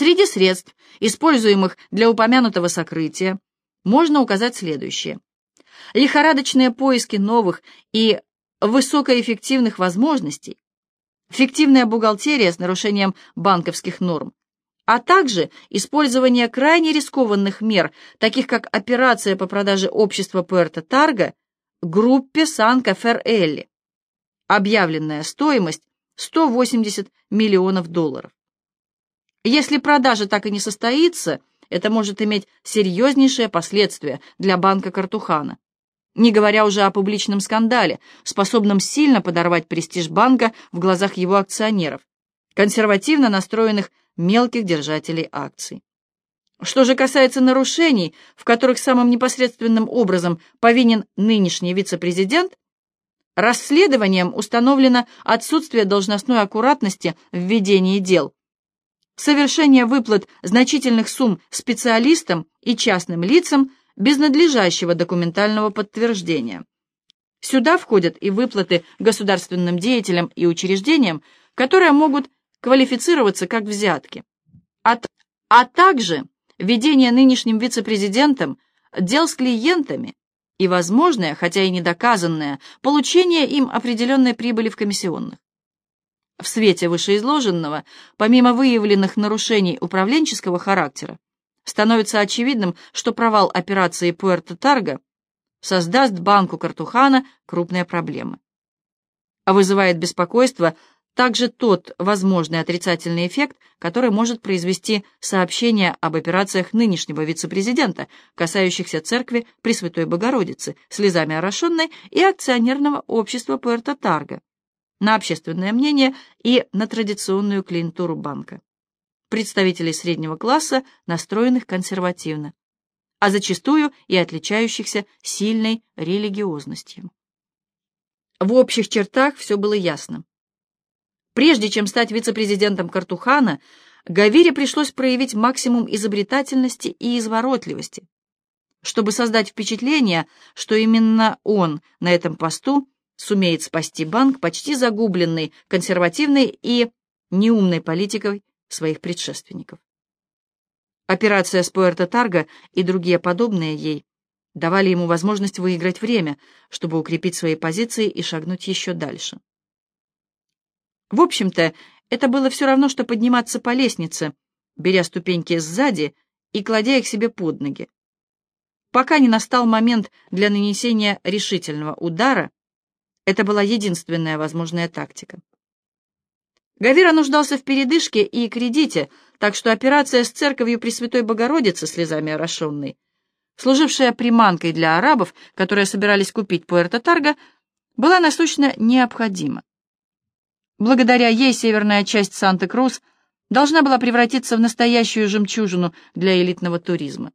Среди средств, используемых для упомянутого сокрытия, можно указать следующее. Лихорадочные поиски новых и высокоэффективных возможностей, фиктивная бухгалтерия с нарушением банковских норм, а также использование крайне рискованных мер, таких как операция по продаже общества Пуэрто Тарго группе Сан-Кафер-Элли. Объявленная стоимость 180 миллионов долларов. Если продажа так и не состоится, это может иметь серьезнейшие последствия для банка Картухана не говоря уже о публичном скандале, способном сильно подорвать престиж банка в глазах его акционеров, консервативно настроенных мелких держателей акций. Что же касается нарушений, в которых самым непосредственным образом повинен нынешний вице-президент, расследованием установлено отсутствие должностной аккуратности в ведении дел, совершение выплат значительных сумм специалистам и частным лицам без надлежащего документального подтверждения. Сюда входят и выплаты государственным деятелям и учреждениям, которые могут квалифицироваться как взятки, а, а также ведение нынешним вице-президентом дел с клиентами и возможное, хотя и недоказанное, получение им определенной прибыли в комиссионных. В свете вышеизложенного, помимо выявленных нарушений управленческого характера, становится очевидным, что провал операции Пуэрто-Тарго создаст банку Картухана крупные проблемы. А вызывает беспокойство также тот возможный отрицательный эффект, который может произвести сообщение об операциях нынешнего вице-президента, касающихся церкви Пресвятой Богородицы, слезами орошенной и акционерного общества Пуэрто-Тарго, на общественное мнение и на традиционную клиентуру банка представителей среднего класса, настроенных консервативно, а зачастую и отличающихся сильной религиозностью. В общих чертах все было ясно. Прежде чем стать вице-президентом Картухана, Гавире пришлось проявить максимум изобретательности и изворотливости, чтобы создать впечатление, что именно он на этом посту сумеет спасти банк, почти загубленный консервативной и неумной политикой своих предшественников. Операция с Пуэрто-Тарго и другие подобные ей давали ему возможность выиграть время, чтобы укрепить свои позиции и шагнуть еще дальше. В общем-то, это было все равно, что подниматься по лестнице, беря ступеньки сзади и кладя их себе под ноги. Пока не настал момент для нанесения решительного удара, это была единственная возможная тактика. Гавира нуждался в передышке и кредите, так что операция с церковью Пресвятой Богородицы слезами орошенной, служившая приманкой для арабов, которые собирались купить Пуэрто-Тарго, была насущно необходима. Благодаря ей северная часть Санта-Крус должна была превратиться в настоящую жемчужину для элитного туризма.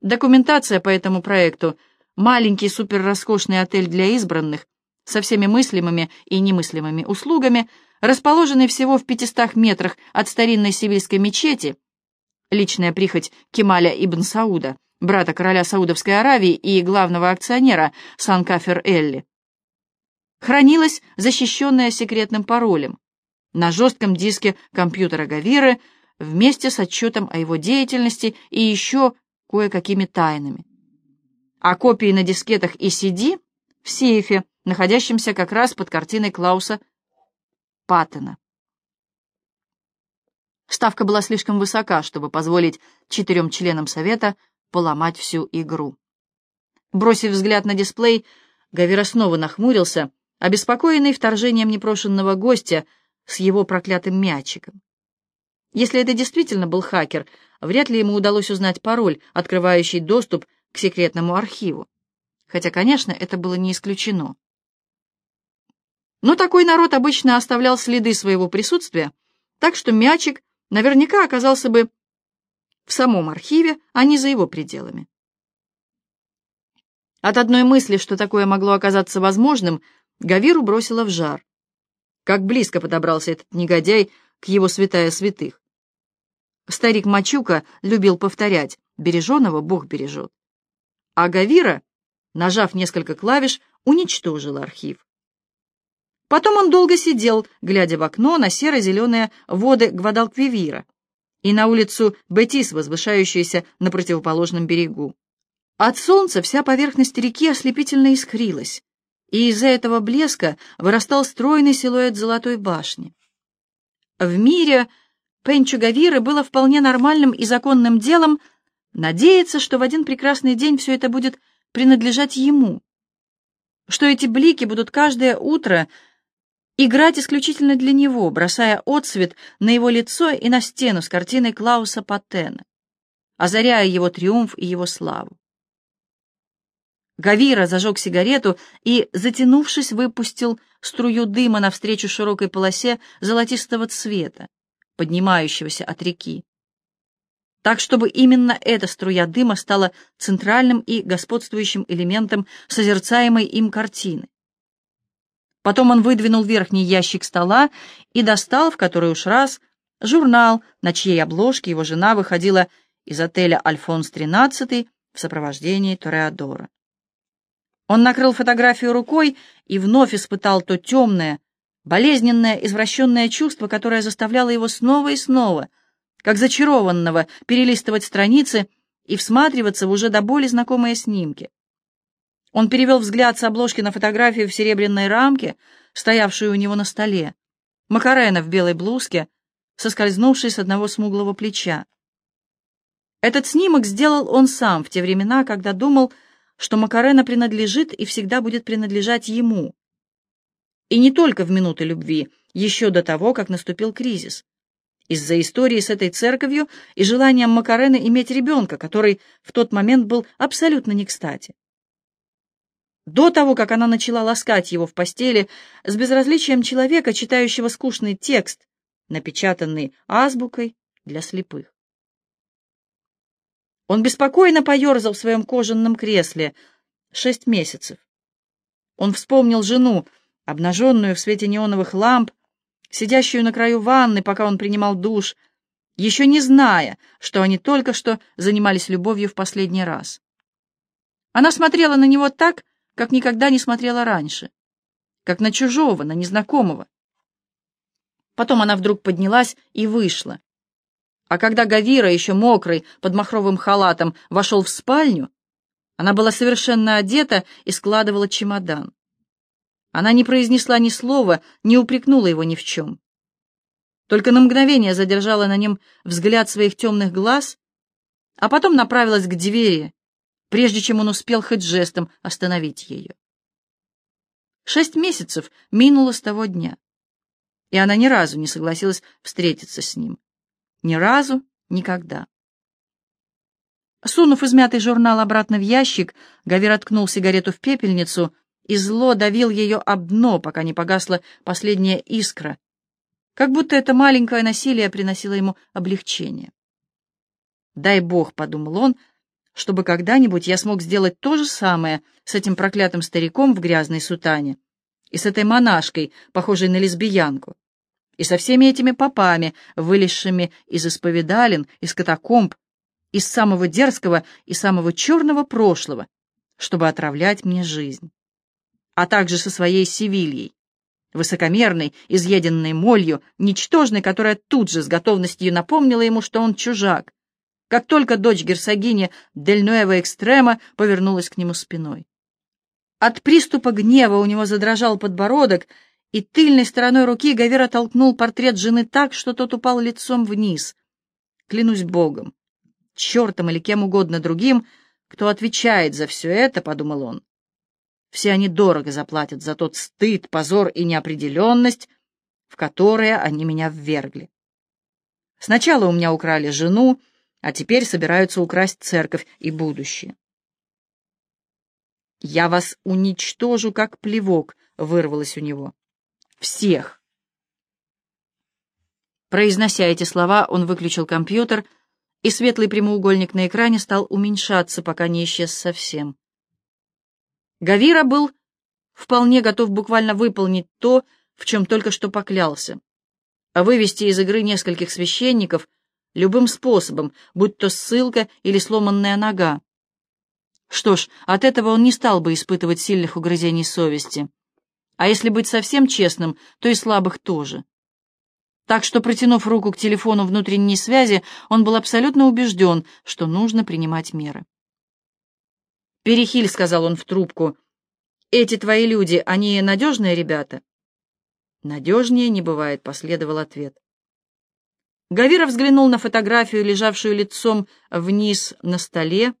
Документация по этому проекту, маленький суперроскошный отель для избранных, со всеми мыслимыми и немыслимыми услугами – расположенный всего в 500 метрах от старинной сивильской мечети, личная прихоть Кемаля ибн Сауда, брата короля Саудовской Аравии и главного акционера Санкафер-Элли, хранилась защищенная секретным паролем на жестком диске компьютера Гавиры вместе с отчетом о его деятельности и еще кое-какими тайнами. А копии на дискетах и CD в сейфе, находящемся как раз под картиной Клауса Паттона. Ставка была слишком высока, чтобы позволить четырем членам совета поломать всю игру. Бросив взгляд на дисплей, Гавира снова нахмурился, обеспокоенный вторжением непрошенного гостя с его проклятым мячиком. Если это действительно был хакер, вряд ли ему удалось узнать пароль, открывающий доступ к секретному архиву. Хотя, конечно, это было не исключено. Но такой народ обычно оставлял следы своего присутствия, так что мячик наверняка оказался бы в самом архиве, а не за его пределами. От одной мысли, что такое могло оказаться возможным, Гавиру бросило в жар. Как близко подобрался этот негодяй к его святая святых. Старик Мачука любил повторять «береженого Бог бережет». А Гавира, нажав несколько клавиш, уничтожил архив. Потом он долго сидел, глядя в окно на серо-зеленые воды Гвадалквивира, и на улицу Бетис, возвышающуюся на противоположном берегу. От солнца вся поверхность реки ослепительно искрилась, и из-за этого блеска вырастал стройный силуэт золотой башни. В мире Пенчу Гавиры было вполне нормальным и законным делом надеяться, что в один прекрасный день все это будет принадлежать ему, что эти блики будут каждое утро играть исключительно для него, бросая отсвет на его лицо и на стену с картиной Клауса Паттена, озаряя его триумф и его славу. Гавира зажег сигарету и, затянувшись, выпустил струю дыма навстречу широкой полосе золотистого цвета, поднимающегося от реки. Так, чтобы именно эта струя дыма стала центральным и господствующим элементом созерцаемой им картины. Потом он выдвинул верхний ящик стола и достал, в который уж раз, журнал, на чьей обложке его жена выходила из отеля «Альфонс XIII» в сопровождении Тореадора. Он накрыл фотографию рукой и вновь испытал то темное, болезненное, извращенное чувство, которое заставляло его снова и снова, как зачарованного, перелистывать страницы и всматриваться в уже до боли знакомые снимки. Он перевел взгляд с обложки на фотографию в серебряной рамке, стоявшую у него на столе. Макарена в белой блузке, соскользнувшей с одного смуглого плеча. Этот снимок сделал он сам в те времена, когда думал, что Макарена принадлежит и всегда будет принадлежать ему. И не только в минуты любви, еще до того, как наступил кризис. Из-за истории с этой церковью и желанием Макарены иметь ребенка, который в тот момент был абсолютно не кстати до того, как она начала ласкать его в постели с безразличием человека, читающего скучный текст, напечатанный азбукой для слепых. Он беспокойно поерзал в своем кожаном кресле шесть месяцев. Он вспомнил жену, обнаженную в свете неоновых ламп, сидящую на краю ванны, пока он принимал душ, еще не зная, что они только что занимались любовью в последний раз. Она смотрела на него так, как никогда не смотрела раньше, как на чужого, на незнакомого. Потом она вдруг поднялась и вышла. А когда Гавира, еще мокрый, под махровым халатом, вошел в спальню, она была совершенно одета и складывала чемодан. Она не произнесла ни слова, не упрекнула его ни в чем. Только на мгновение задержала на нем взгляд своих темных глаз, а потом направилась к двери, прежде чем он успел хоть жестом остановить ее. Шесть месяцев минуло с того дня, и она ни разу не согласилась встретиться с ним. Ни разу, никогда. Сунув измятый журнал обратно в ящик, Гавир откнул сигарету в пепельницу и зло давил ее об дно, пока не погасла последняя искра, как будто это маленькое насилие приносило ему облегчение. «Дай Бог», — подумал он, — чтобы когда-нибудь я смог сделать то же самое с этим проклятым стариком в грязной сутане, и с этой монашкой, похожей на лесбиянку, и со всеми этими попами, вылезшими из исповедалин, из катакомб, из самого дерзкого и самого черного прошлого, чтобы отравлять мне жизнь, а также со своей Севильей, высокомерной, изъеденной молью, ничтожной, которая тут же с готовностью напомнила ему, что он чужак, как только дочь герцогини Дель Нуэва Экстрема повернулась к нему спиной. От приступа гнева у него задрожал подбородок, и тыльной стороной руки Гавера толкнул портрет жены так, что тот упал лицом вниз. Клянусь Богом, чертом или кем угодно другим, кто отвечает за все это, — подумал он. Все они дорого заплатят за тот стыд, позор и неопределенность, в которые они меня ввергли. Сначала у меня украли жену, а теперь собираются украсть церковь и будущее. «Я вас уничтожу, как плевок», — вырвалось у него. «Всех!» Произнося эти слова, он выключил компьютер, и светлый прямоугольник на экране стал уменьшаться, пока не исчез совсем. Гавира был вполне готов буквально выполнить то, в чем только что поклялся, а вывести из игры нескольких священников — любым способом, будь то ссылка или сломанная нога. Что ж, от этого он не стал бы испытывать сильных угрызений совести. А если быть совсем честным, то и слабых тоже. Так что, протянув руку к телефону внутренней связи, он был абсолютно убежден, что нужно принимать меры. «Перехиль», — сказал он в трубку, — «эти твои люди, они надежные ребята?» «Надежнее не бывает», — последовал ответ. Гавира взглянул на фотографию, лежавшую лицом вниз на столе,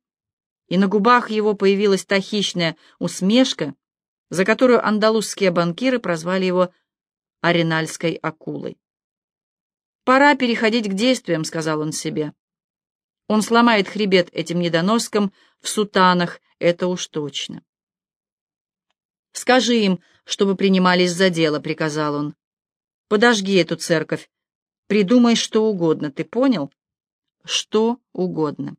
и на губах его появилась та хищная усмешка, за которую андалузские банкиры прозвали его аренальской акулой. «Пора переходить к действиям», — сказал он себе. «Он сломает хребет этим недоноскам в сутанах, это уж точно». «Скажи им, чтобы принимались за дело», — приказал он. «Подожги эту церковь. Придумай что угодно, ты понял?» «Что угодно».